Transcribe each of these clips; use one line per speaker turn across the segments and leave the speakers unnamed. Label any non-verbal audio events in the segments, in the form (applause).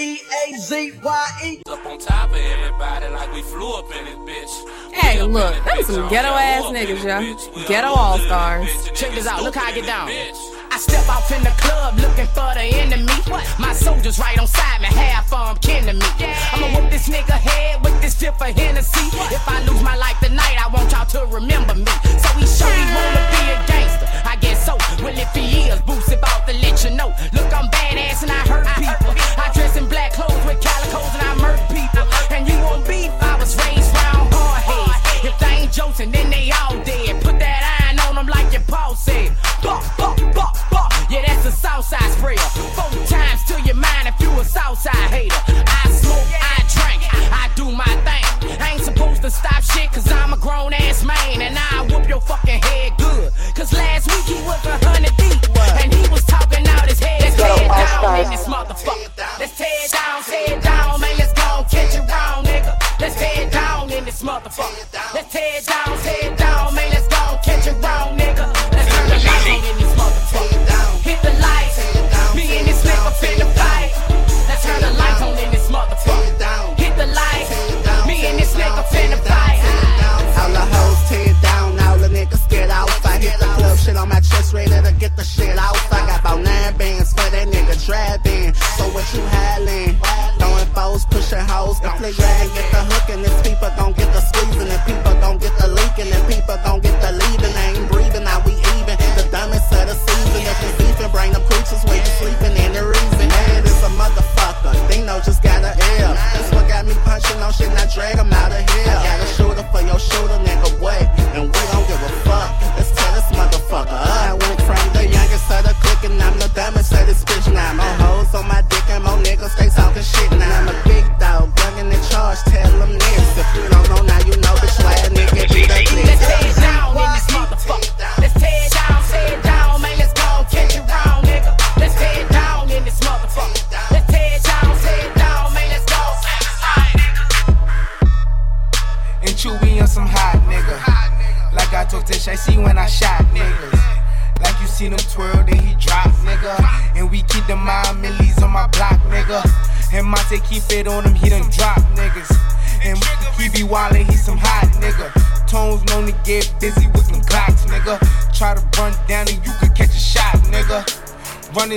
E A Z Y E.
Up on top of everybody like we flew up in this bitch.
Hey, look, them some ghetto ass niggas, yo. Ghetto all stars.
Check this out, look how I get down. I step off in the club looking for the enemy. My soldiers right on side me, half of them kin to me. I'ma whoop this nigga head with this tip of Hennessy. If I lose my life tonight, I want y'all to remember me. So he show he wanna be a gangster. So. Well, if he is, Boots about to let you know. Look, I'm badass and I hurt people. I dress in black clothes with calicos and I murder people. And you won't beef, I was raised round hard heads. If they ain't Joseph, then they all dead. Put that iron on them like your Paul said. Buck, buck, buck, buck. Yeah, that's a Southside sprayer. Four times to your mind if you a Southside hater. I smoke, I drink, I do my thing. I ain't supposed to stop shit cause I'm a grown ass man. And I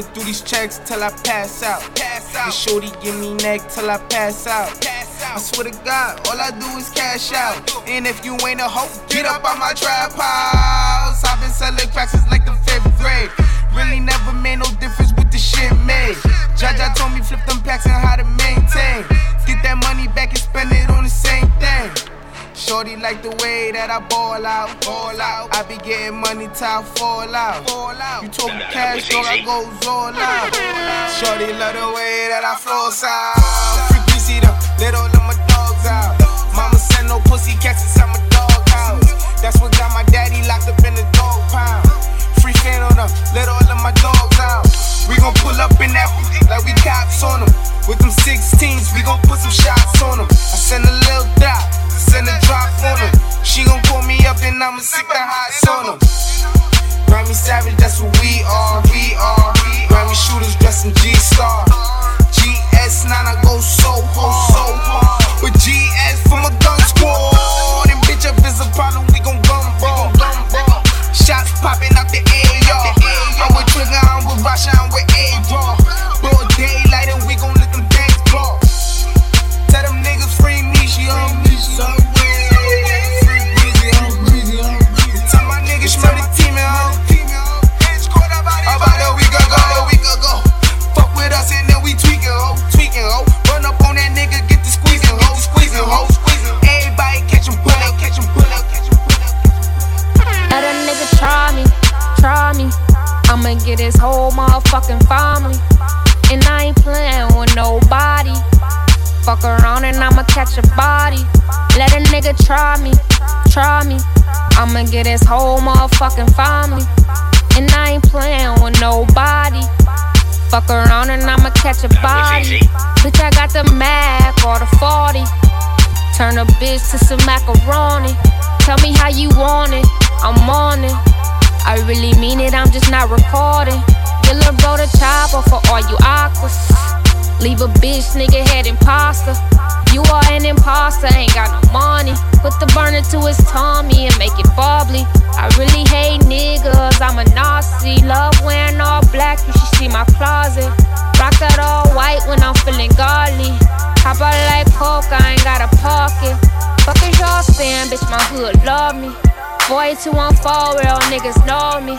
Running through these checks till I pass out. Pass out. Shorty give me neck till I pass out. Pass out. I swear to God, all I do is cash out. And if you ain't a hoe, get up on my trap house. I've been selling cracks since like the fifth grade. Really never made no difference with the shit made. Jaja told me flip them packs and how to maintain. Get that money back and spend it on the same thing. Shorty like the way that I ball out, ball out. I be getting money till I fall out. Fall out. You talking cash, dog, I goes all (laughs) out. Shorty love the way that I flows out. Free BC them, let all of my dogs out. Mama send no pussy cats inside my dog house. That's what got my daddy locked up in the dog pound. Free fan on them, let all of my dogs out. We gon' pull up in that like we cops on them. With them 16s, we gon' put some shots on them. I send a little dot, send a drop on them. She gon' call me up and I'ma stick the hots on them. Grammy Savage, that's what we are, we are. Grammy shooters dressed in G-Star. GS9, I go so ho, so hard. With GS for my gun squad.
Want it, I'm on it. I really mean it, I'm just not recording. Your little bro the chopper for all you aquas. Leave a bitch nigga head imposter. You are an imposter, ain't got no money. Put the burner to his tummy and make it bubbly. I really hate niggas, I'm a Nazi. Love wearing all black, you should see my closet. Rock that all white when I'm feeling godly. Hop out like coke, I ain't got a pocket. Fuck is y'all saying, bitch, my hood love me. boy 4214, real niggas know me.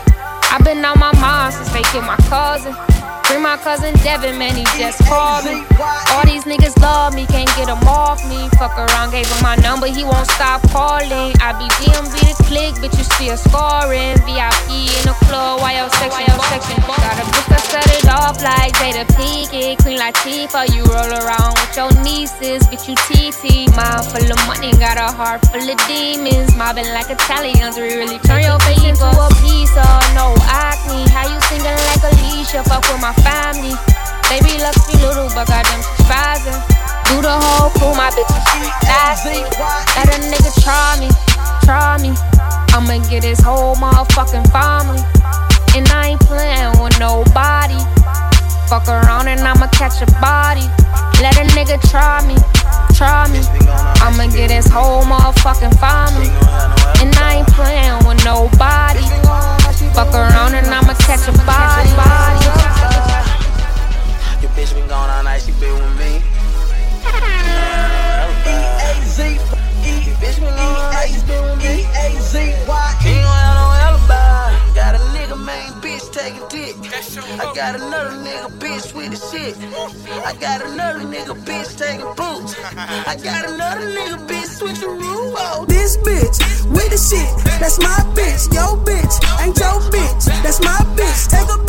i been on my mind since they killed my cousin. Bring my cousin Devin, man, he just called me. All these niggas love me, can't get them off me. Fuck around, gave him my number, he won't stop calling. I be DMV the click, but you still scoring. VIP in the club, why your section, your section. Got a bitch that set it off like Jada Pinkett. Queen Latifah, you roll around with your nieces, bitch, you TT. Mind full of money, got a heart full of demons. Mobbing like Italians, we really turn your face into a pizza. No acne, how you singing like Alicia? Fuck with my family. Baby looks be little, but goddamn she's spazzing. Do the whole crew, my bitch is nasty. Let a nigga try me, try me. I'ma get his whole motherfucking family. And I ain't playing with nobody. Fuck around and I'ma catch a body. Let a nigga try me, try me. I'ma get his whole motherfucking family. And I ain't playing with nobody. Fuck around and I'ma catch a body.
Your bitch been gone all night, she been with me. Your bitch been gone all night, she been with me. Ain't gonna have no alibi. Got a nigga main bitch taking dick. I got another nigga bitch with the shit. I got another nigga bitch taking boots. I got another nigga bitch switching rule. Oh,
This bitch with the shit, that's my bitch. Yo, bitch, ain't your bitch. That's my bitch. Take a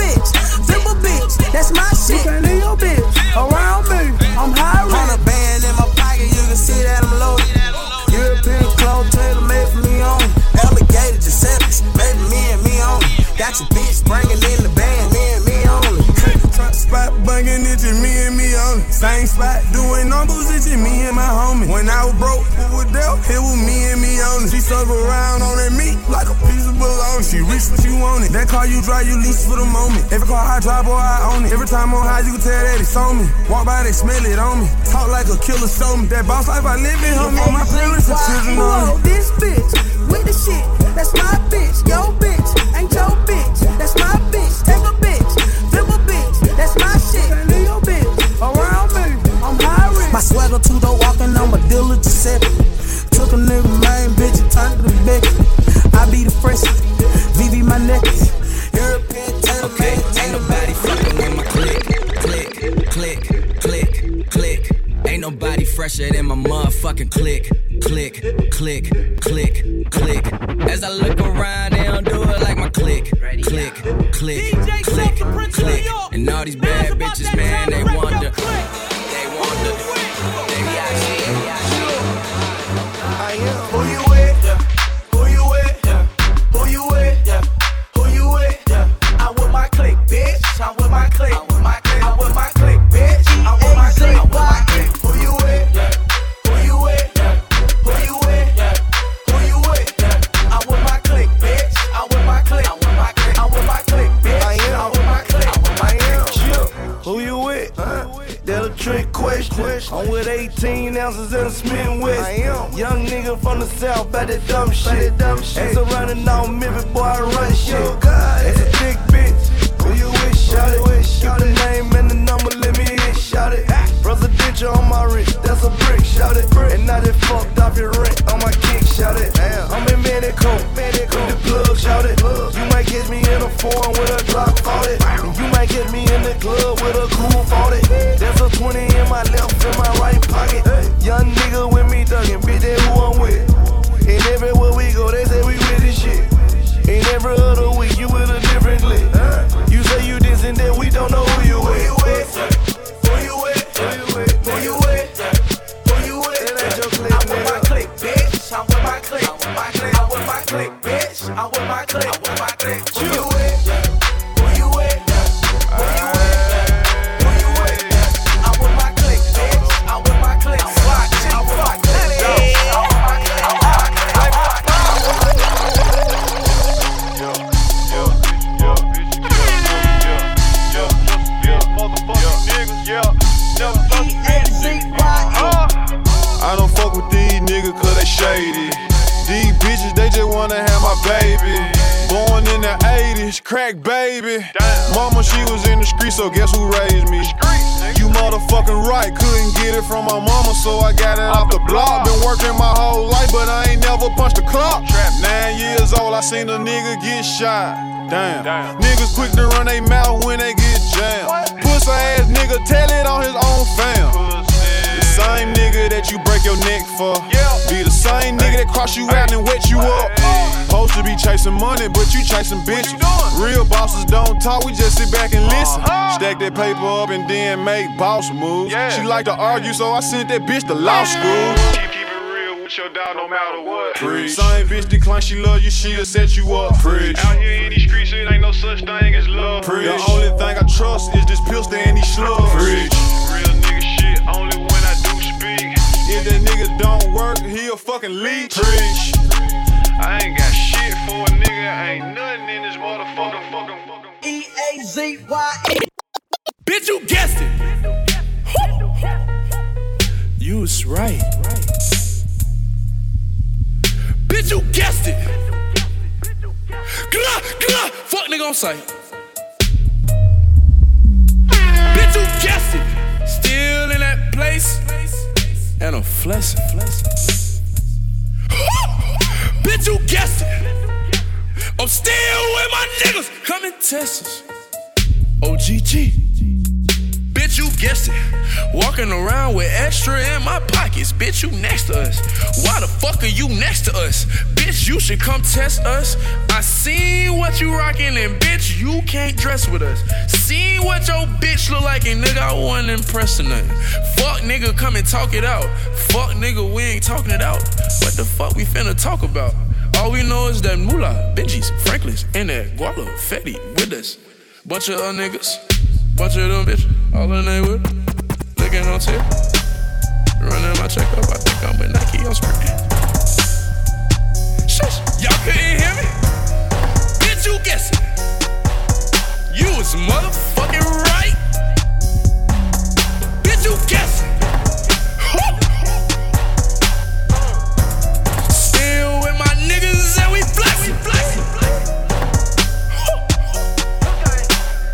Same spot doing numbers, it's just me and my homie. When I was broke, who was there? It was me and me only. She circle around on that meat like a piece of bologna. She reach what she wanted. That car you drive, you lease for the moment. Every car I drive, boy, I own it. Every time on high, you can tell that it's on me. Walk by, they smell it on me. Talk like a killer, show me. That boss life I live in, homie. On my parents and children on
Whoa, this bitch with the shit, that's my bitch. Yo, bitch, ain't your bitch. That's my bitch. Take a bitch, flip a bitch. That's my shit.
My swagger to the walking, I'm a dealer to set. Took a nigga main bitch and turned to the Becky. I be the freshest, VV my necklace. European tailor
Okay, ain't nobody fucking with my click, click, click, click, click. Ain't nobody fresher than my motherfucking click, click, click, click, click. As I look around, they don't do it like my click, click, click, click, click. And all these bad bitches, man,
boy, run shit.
Baby. Born in the 80s, crack baby. Mama, she was in the street, so guess who raised me? You motherfucking right, couldn't get it from my mama, so I got it off the block. Been working my whole life, but I ain't never punched a clock. Nine years old, I seen a nigga get shot. Damn. Niggas quick to run they mouth when they get jammed. Pussy ass nigga, tell it on his own fam. Same nigga that you break your neck for. Be the same nigga that cross you out and wet you up. Supposed to be chasing money, but you chasing bitches. Real bosses don't talk, we just sit back and listen. Uh-huh. Stack that paper up and then make boss moves. She like to argue, so I sent that bitch to law school.
She keep it real with your dog, no matter what. Preach.
Same bitch decline, she love you, she'll set you up. Preach.
Out here in these streets, it ain't no such thing as love.
Preach. The only thing I trust is a fucking leech. Preach.
I ain't got shit for a nigga, ain't nothing in this motherfucker. Fucking, fucking.
E A Z Y E.
Bitch, you guessed it. You was right. Bitch, you guessed it. Gah, gah, fuck nigga on sight. Bitch, you guessed it. Still in that place. And I'm flexing. (laughs) Bitch, you guessed it. I'm still with my niggas. Come and test us. OGG. Bitch, you guessed it. Walking around with extra in my pockets. Bitch, you next to us. Why the fuck are you next to us? Bitch, you should come test us. I see what you rockin', and bitch, you can't dress with us. Seen what your bitch look like, and nigga, I wasn't impressed or nothing. Fuck nigga, come and talk it out. Fuck nigga, we ain't talking it out. What the fuck we finna talk about? All we know is that Moolah, Benji's, Franklin's, and that Guala, Fetty with us. Bunch of other niggas, bunch of them bitches, all in they with. Looking on tip, running my check up. I think I'm with Nike on spring. Shush, y'all couldn't hear me? Bitch, you guessing? You was motherfucking right. Bitch, you guessing? Still with my niggas and we flexing.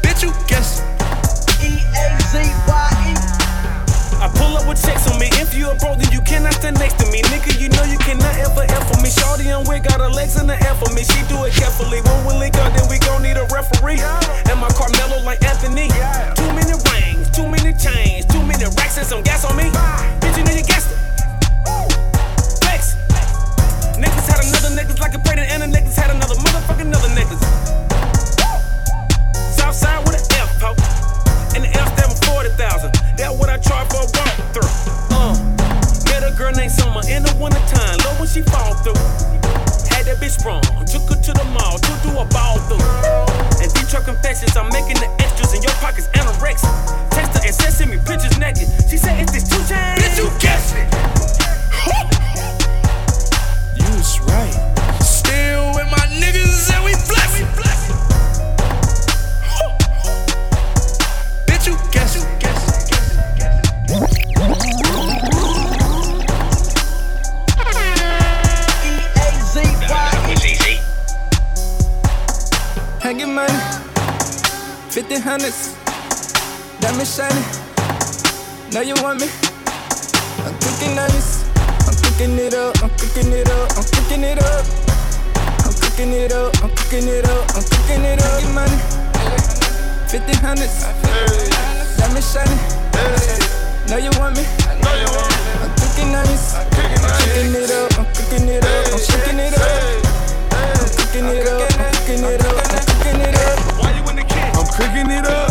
Bitch, you guessing?
E A Z Y E.
I pull up with checks on me. If you a bro, then you cannot stand next to me. Nigga, you know you cannot ever F for me. Shorty on wig got her legs in the air for me. She do it carefully. When we link up, then we gon' need like Anthony.
50 hundreds, diamond shining. Know you want me? I'm cooking nice. I'm cooking it up. I'm cooking it up. I'm cooking it up. I'm cooking it up. I'm cooking it up. I'm cooking it up. Get money, 50 hundreds, diamond shining. Know you want me? I'm cooking nice. I'm cooking it up. I'm cooking it up. I'm cooking it up. I'm cooking it up. I'm picking it up, cooking it up. I'm cooking it up.
Why you in the kid?
I'm cooking it up.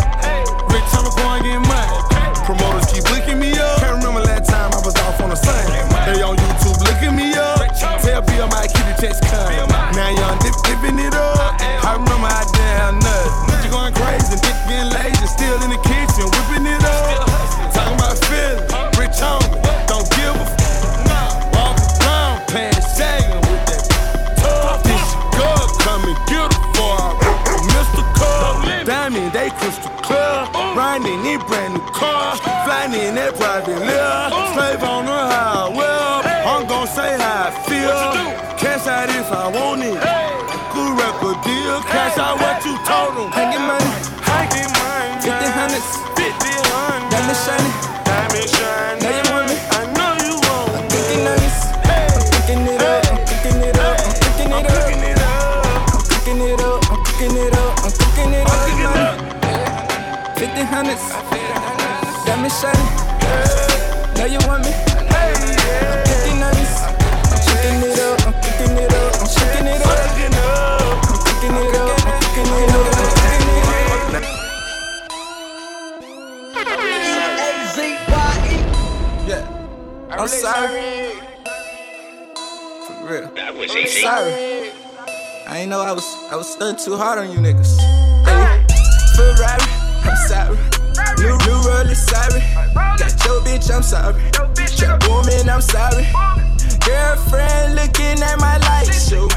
Rich time to go and get money. Promoters keep looking me up. Can't remember last time I was off on a Sunday. They on YouTube looking me up. Tell Bill my kitty text come. Now young dip dipping it up. I remember I damn nuts. You going crazy, dick getting lazy, still in the kitchen whipping it up. Diamond, they crystal clear. Riding in brand new cars. Flying in that private layer. Slave on the highway. I'm gon' say how I feel.
Cash out if I want it. Good record deal, cash out what you told them.
Hanging money,
Hanging money.
50 hundreds,
50 hundred.
diamond shining.
Diamond shine.
Man. 50 hundreds, diamond shining. Know you want me? I'm nuggets, I'm cooking it up, I'm cooking it up, I'm cooking it up. I'm cooking it up, I'm cooking it up, I'm cooking it up.
A-Z-Y-E.
Yeah, I'm sorry. For real. That was easy. Sorry. I ain't know I was I was stunned too hard on you niggas. I'm sorry. Trap woman, I'm sorry. Girlfriend looking at my light show.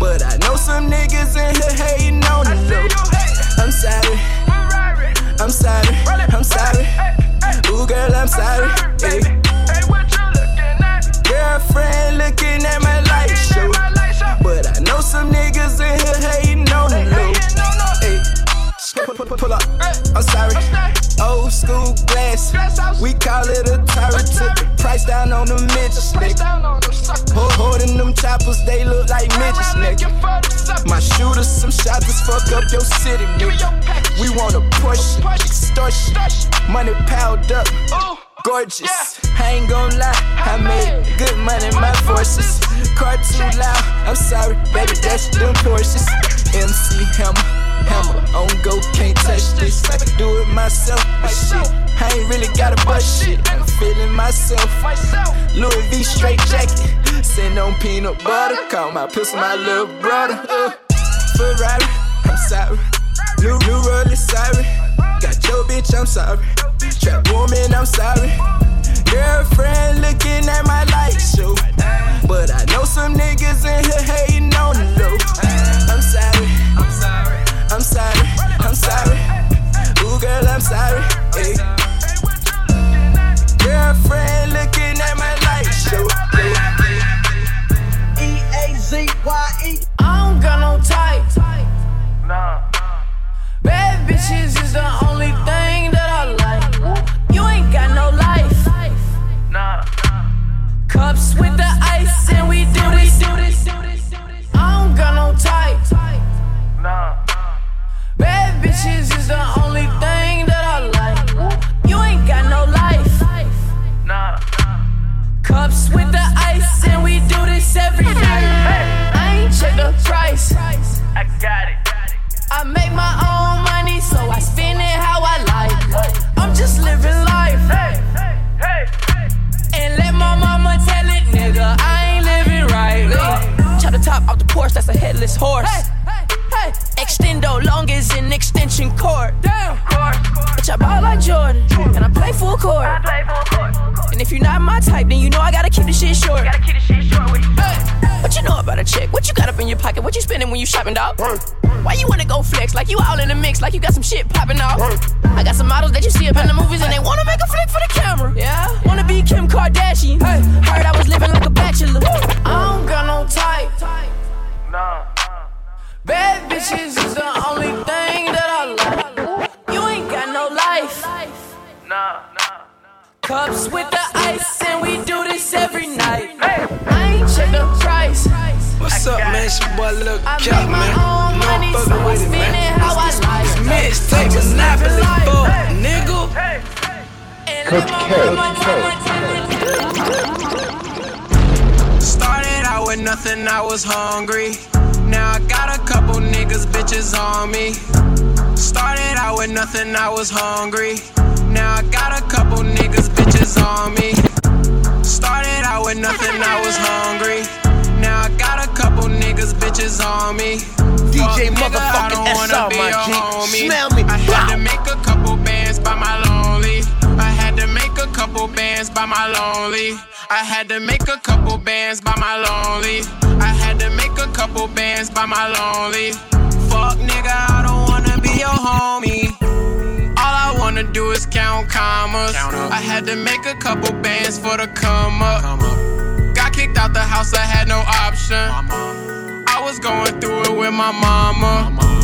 But I know some niggas in here hating on the low. I'm sorry. I'm sorry. I'm sorry. Ooh, girl, I'm sorry. Hey. Girlfriend looking at my light show. But I know some niggas in here hating on the low. Hey. Pull, up. I'm sorry. Old school glass. We call it a the price down on the midgets, nigga. Hold, holding them choppers, they look like midgets, nigga. My shooters, some shotters, fuck up your city, nigga. We wanna push, extortion, money piled up. Gorgeous, I ain't gon' lie, I made good money, my forces. Car too loud, I'm sorry, baby, that's them Porsches. MC Hammer, Hammer, on go, touch this. I do it myself, but shit, I ain't really got a bust shit. I'm feeling myself. Louis V straight jacket, sitting on peanut butter. Call my pistol my little brother. Uh, Ferrari, I'm sorry. New new roller, sorry. Got your bitch, I'm sorry. Trap woman, I'm sorry. Girlfriend looking at my light show. But I know some niggas in here hating on the low. I'm sorry. I'm sorry. I'm sorry. I'm sorry. Ooh, girl, I'm sorry. Hey. Girlfriend looking at my light show.
E-A-Z-Y-E. Eh.
I don't got no type. Nah. Bad bitches is the only thing that I like. You ain't got no life. Nah. Cups with the ice, and we do this. I don't got no type. Nah. Bad bitches is the that's a headless horse. Extendo long as an extension cord. Damn. Bitch, I ball like Jordan, and I play full court. And if you're not my type, then you know I gotta keep the shit short. Hey. What you know about a chick? What you got up in your pocket? What you spending when you shopping, dog? Why you wanna go flex like you all in the mix, like you got some shit popping off? I got some models that you see up in the movies and they wanna make a flick for the camera. Yeah, wanna be Kim Kardashian. Hey, heard I was living like a bachelor. I don't got no type. Bad bitches is the only thing that I like. You ain't got no life. Cups with the ice, and we do this every night. I ain't check the price.
What's up, man? It's your boy Lil
I
Cap,
make my
man.
own
You know I'm
money, so I
with it,
spend
man.
it how I like.
Mixtape
Just
Monopoly,
living life.
fuck, nigga.
And let my mama
Started out with nothing, I was hungry. Now I got a couple niggas, bitches on me. Started out with nothing, I was hungry. Now I got a couple niggas, bitches on me. Started out with nothing, I was hungry. Now I got a couple niggas, bitches on me.
DJ
Fuck, nigga, I
motherfucking
don't wanna
SR,
be
my G.
homie.
Smell me.
I had to make a couple bands by my lonely. I had to make a couple bands by my lonely. I had to make a couple bands by my lonely. I had to make a couple bands by my lonely. Fuck nigga, I don't wanna be your homie. All I wanna do is count commas. I had to make a couple bands for the come up. Got kicked out the house, I had no option. I was going through it with my mama.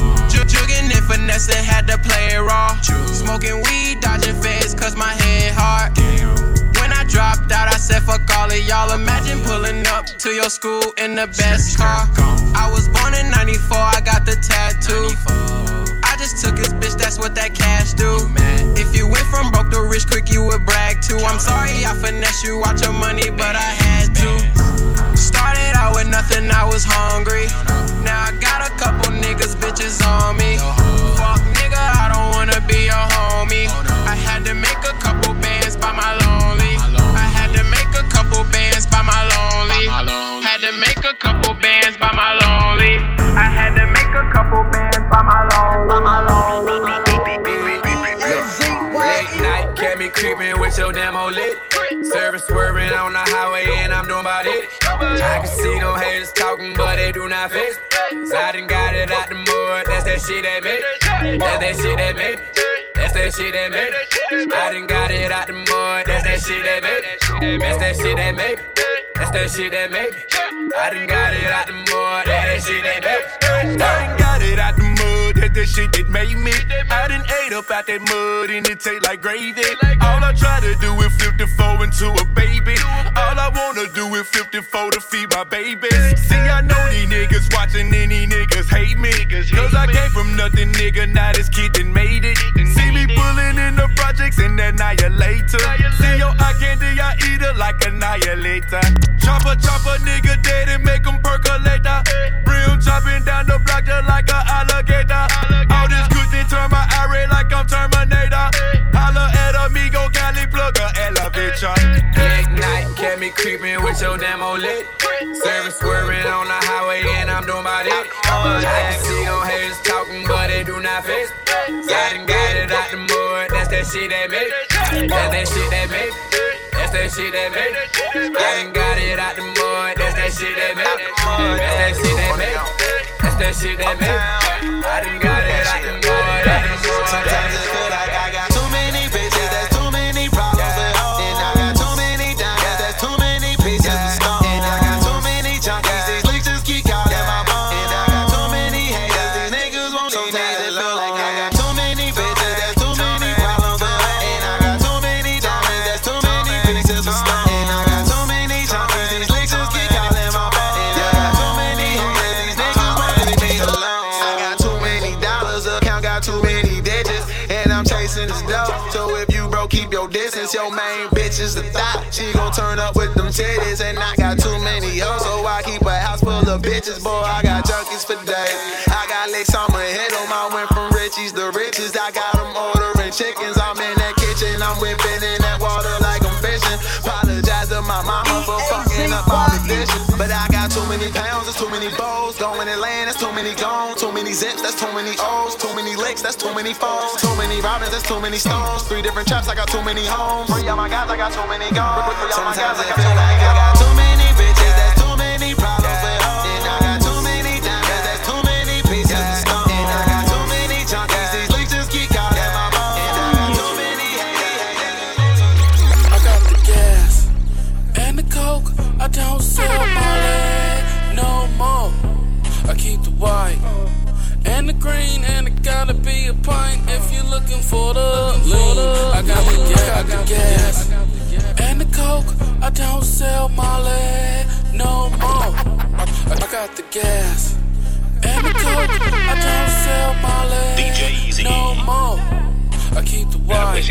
Jug- Jugging and finessing, had to play it raw. Smoking weed, dodging feds, cause my head hard. When I dropped out, I said, fuck all of y'all. Imagine pulling up to your school in the best car. I was born in 94, I got the tattoo. I just took his bitch, that's what that cash do. If you went from broke to rich quick, you would brag too. I'm sorry I finesse you out your money, but I had to. Started out with nothing, I was hungry. Now I got a couple niggas, bitches on me. Fuck nigga, I don't wanna be your homie. I had to make a couple bands by my lonely. I had to make a couple bands by my lonely. Had to make a couple bands by my lonely. I had to make a couple bands by my lonely. By.
Late night, kept me creeping with your damn old lit. Service swerving on the highway, and I'm doing about it. I can see them haters talking, but they do not fix. So I done got it out the mud, that's that shit they made. That's that shit they made. That's that shit they made. I done got it out the mud, that's that shit they made. That's that shit they made. That's that shit they made. I done got it out the mud, that's that shit they made.
I done got it out the mud, that's shit that made me. I done ate up out that mud and it taste like gravy. All I try to do is 54 into a baby. All I wanna do is 54 to feed my babies. See, I know these niggas watching any niggas hate me. Cause I came from nothing, nigga. Now this kid done made it. See pulling in the projects and annihilator. See your eye candy, I eat it like annihilator. Chopper, chopper, nigga dead and make him percolator. Eh. Brim chopping down the block just like a alligator. All this good thing turn my eye like I'm Terminator. Eh. Holla at amigo, Cali plug a elevator. Eh.
Late night, kept me creeping with your damn old lit. Service swerving on the highway, and I'm doing oh, about it. I can see them haters talking, but they do not fix. I got that shit they made. That's that shit they made. That's that shit they made. I done got it out the mud, that's that shit they made. That's that shit they made. That's that shit they made. I done got it out the mud.
Sometimes it feel like I got So if you broke, keep your distance. Your main bitch is the thought. She gon' turn up with them titties, and I got too many hoes, so I keep a house full of bitches. Boy, I got junkies for days. I got licks on my head, on I went from Richie's to riches. I got them ordering chickens. For up all the dishes, but I got too many pounds, there's too many bowls. Going and land, there's too many gone. Too many zips, that's too many O's. Too many licks, that's too many phones. Too many robins, that's too many stones. Three different traps, I got too many homes. Three of my guys, I got too many gone. Sometimes I feel like I got too many
a pint if you're looking for the lean. I got the gas, I got the gas and the coke. I don't sell my leg no more. I got the gas and the coke. I don't sell my leg no more. I keep the white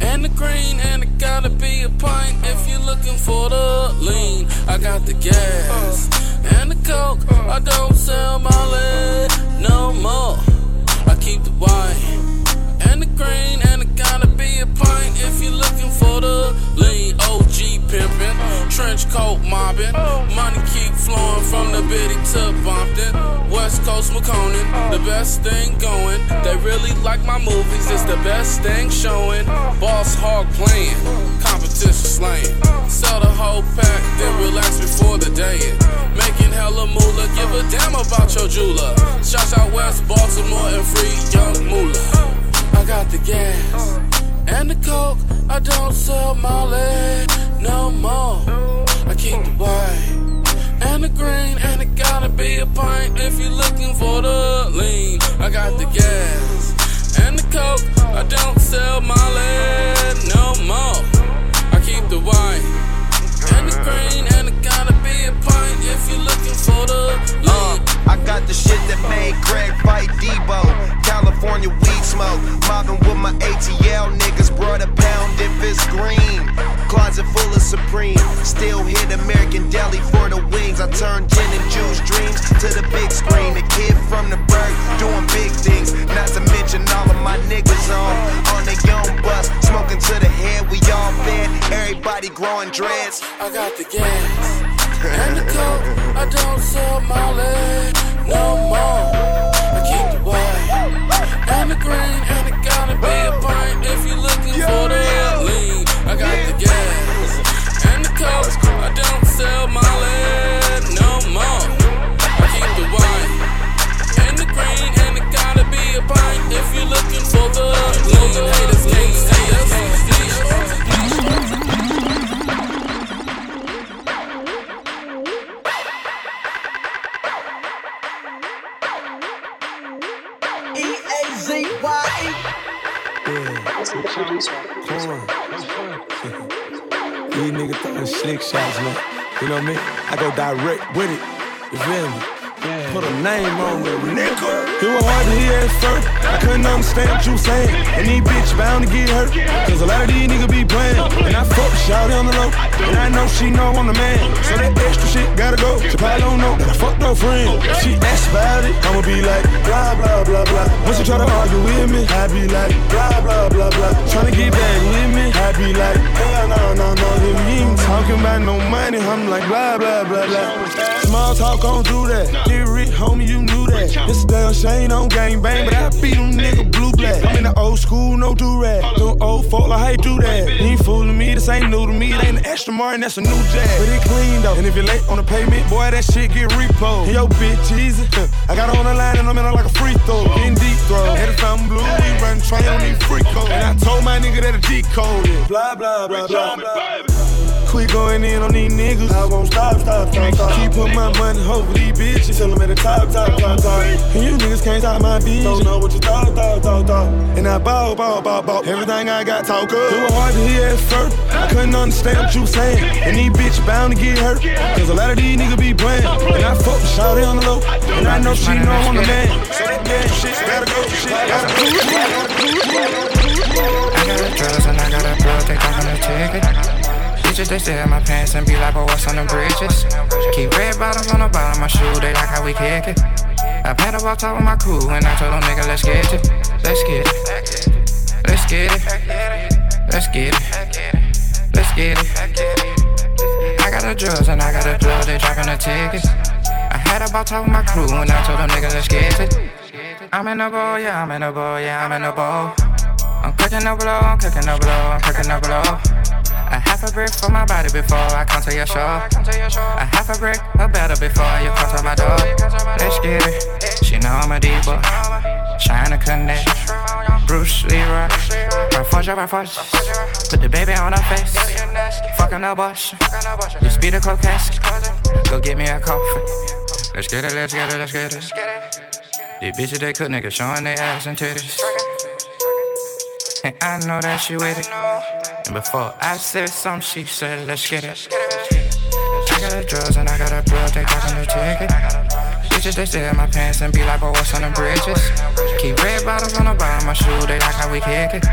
and the green, and it gotta be a pint if you're looking for the lean. I got the gas and the coke. I don't sell my lead no more. Keep the wine and the green, and it gotta be a pint if you're looking for the lean. OG pimpin', trench coat mobbing, money keep flowing from the bitty to Bumpton. West Coast McConan, the best thing going. They really like my movies, it's the best thing showing. Boss hog playing, competition slaying. Sell the whole pack, then relax before the day end. Making hella moolah, give a damn about your jeweler. Shouts out West Baltimore and free young moolah. I got the gas and the coke. I don't sell my leg no more. I keep the white and the green, and it gotta be a pint if you're looking for the lean. I got the gas and the coke. I don't sell my lead no more. I keep the white and the green, and it gotta be a pint if you're looking for the lean.
Uh, I got the shit that made Craig fight Debo. California weed smoke. Mobbing with my ATL niggas. Brought a pound if it's green. Closet full of Supreme. Still hit American Deli for the wings. I turned gin and juice dreams to the big screen. The kid from the burg doing big things. Not to mention all of my niggas on on the young bus. Smoking to the head. We all fed. Everybody growing dreads.
I got the gas and the coke. I don't sell my leg no more. And the green, and it gotta be a pint if you're looking for the I
couldn't understand what you saying. And these bitch bound to get hurt. Cause a lot of these niggas be playing. And I fuck shawty on the low. And I know she know I'm the man. So that extra shit gotta go. She probably don't know that I fucked her friend. She asks about it, I'ma be like, blah, blah, blah, blah. When she try to argue with me, I be like, blah, blah, blah, blah. Tryna get back with me, I be like, about no money, I'm like, blah, blah, blah, blah. Small talk, don't do that. Get rich, homie, you knew that. A damn shame, don't gang bang, but I beat them nigga blue black. I'm in the old school, no do rag. Them old folk, how you do that? You ain't fooling me, this ain't new to me. It ain't an extra Martin, that's a new jack. But it clean though. And if you're late on the payment, boy, that shit get repo. Yo, bitch, easy. (laughs) I got on the line and I'm in like a free throw. Getting deep throw. Had a Fontainebleau, we run train on these free codes. And I told my nigga that a G code. Blah, blah, blah, blah, blah. Quit going in on these niggas. I won't stop, stop, stop, stop. Keep putting my money over these bitches. Till I'm at the top, top, top, top. And you niggas can't stop my beat. Don't know what you thought, thought, thought, thought. And I ball, ball, ball, ball. Everything I got talk up. It was hard to hear at first. I couldn't understand what you saying. And these bitch bound to get hurt. Cause a lot of these niggas be playing. And I fuck Shawty on the low. And I know she know I'm the man. So that damn shit gotta go. Shit gotta go.
I got drugs and I got a ticket. Bitches, they stare at my pants and be like, but what's on the bridges? Keep red bottoms on the bottom of my shoe, they like how we kick it. I paddle up top with my crew and I told them, nigga, let's get it. Let's get it. Let's get it. Let's get it. Let's get it. I got the drugs and I got the blood, they dropping the tickets. I had about top with my crew and I told them, nigga, let's get it. I'm in the bowl, yeah, I'm in the bowl, yeah, I'm in the bowl. I'm cooking the blow, I'm cooking the blow, I'm cooking the blow. A half a brick for my body before I come to your show. A half a brick, a better before you come to my door. Let's get it. She know I'm a diva. Trying to connect. Bruce Leroy. Right forge, right forge. Put the baby on her face. Fucking the bush. You speed a cold cask. Go get me a coffee. Let's get it, let's get it, let's get it. These bitches, they cook niggas showing their ass and titties. And I know that she with it. And before I said something, she said, let's get it. I got the drugs and I got a blood, they talking the ticket. Bitches, they stare at my pants and be like, but what's on the bridges? Keep red bottoms on the bottom of my shoe, they like how we kick it.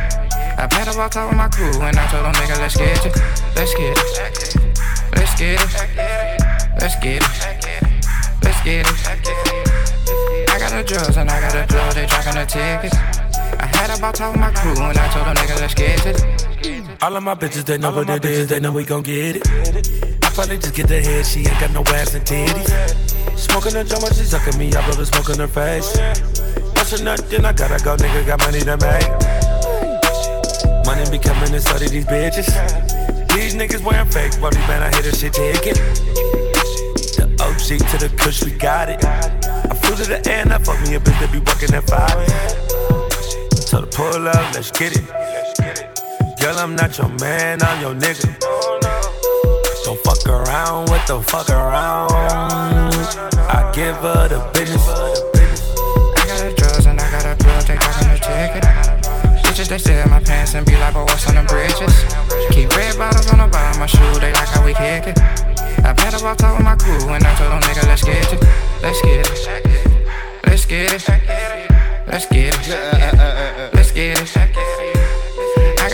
I paddle about top with my crew and I told them, nigga, let's get it. Let's get it. Let's get it. Let's get it. Let's get it. I got the drugs and I got the blood, they dropping the tickets. I had about top with my crew and I told them, nigga, let's get it.
All of my bitches, they know what it is, they know we gon' get it. I probably just get the head, she ain't got no ass and titties. Smoking the jumper, she sucking me, I blow the smoke in her face. Bustin' then I gotta go, nigga, got money to make. Money be coming and study these bitches. These niggas wearing fake, but man, I hit this shit ticket. The OG to the kush, we got it. I flew to the end, I fuck me a bitch that be working at five. So the pull up, let's get it. Girl, I'm not your man, I'm your nigga. Don't fuck
around with the fuck around. I give her the business.
I got the drugs and I got a bill, they talking the ticket. Bitches, they stare at my pants and be like, but what's on the bridges? Keep red bottoms on the bottom of my shoe, they like how we kick it. I better walk talk with my crew and I told them, nigga, let's get it. Let's get it. Let's get it. Let's get it. Let's get it. I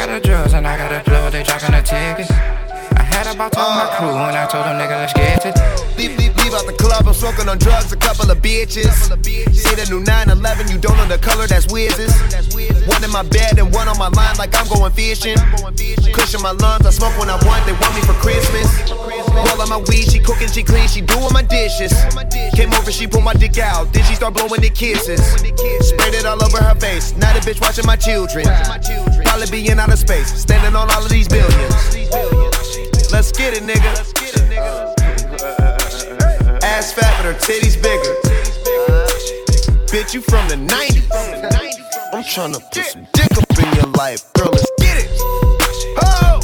got the drugs and I got the blow, they dropping the tickets. Had about talk with my crew and I told them, nigga, let's get it.
Leave, leave, leave out the club, I'm smoking on drugs, a couple of bitches. See the new 911, you don't know the color, that's whizzes. One in my bed and one on my line, like I'm going fishing. Cushion my lungs, I smoke when I want, they want me for Christmas. Rolling my weed, she cooking, she clean, she doing my dishes. Came over, she pulled my dick out, then she start blowing the kisses. Sprayed it all over her face, now the bitch watching my children. Probably be in outer space, standing on all of these billions. Let's get it, nigga. Ass fat, but her titties bigger. Bitch, you from the 90s. I'm tryna put some dick up in your life, girl. Let's get it. Oh!